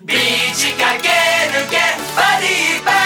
ビーチ駆け抜けバディバ